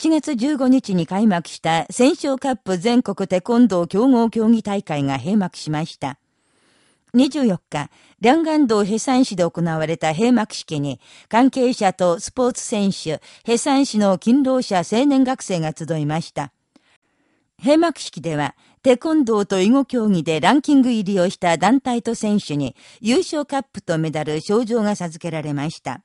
7月15日に開幕した戦勝カップ全国テコンドー競合競技大会が閉幕しました。24日、両岸道ヘサン市で行われた閉幕式に、関係者とスポーツ選手、ヘサン市の勤労者青年学生が集いました。閉幕式では、テコンドーと囲碁競技でランキング入りをした団体と選手に優勝カップとメダル、賞状が授けられました。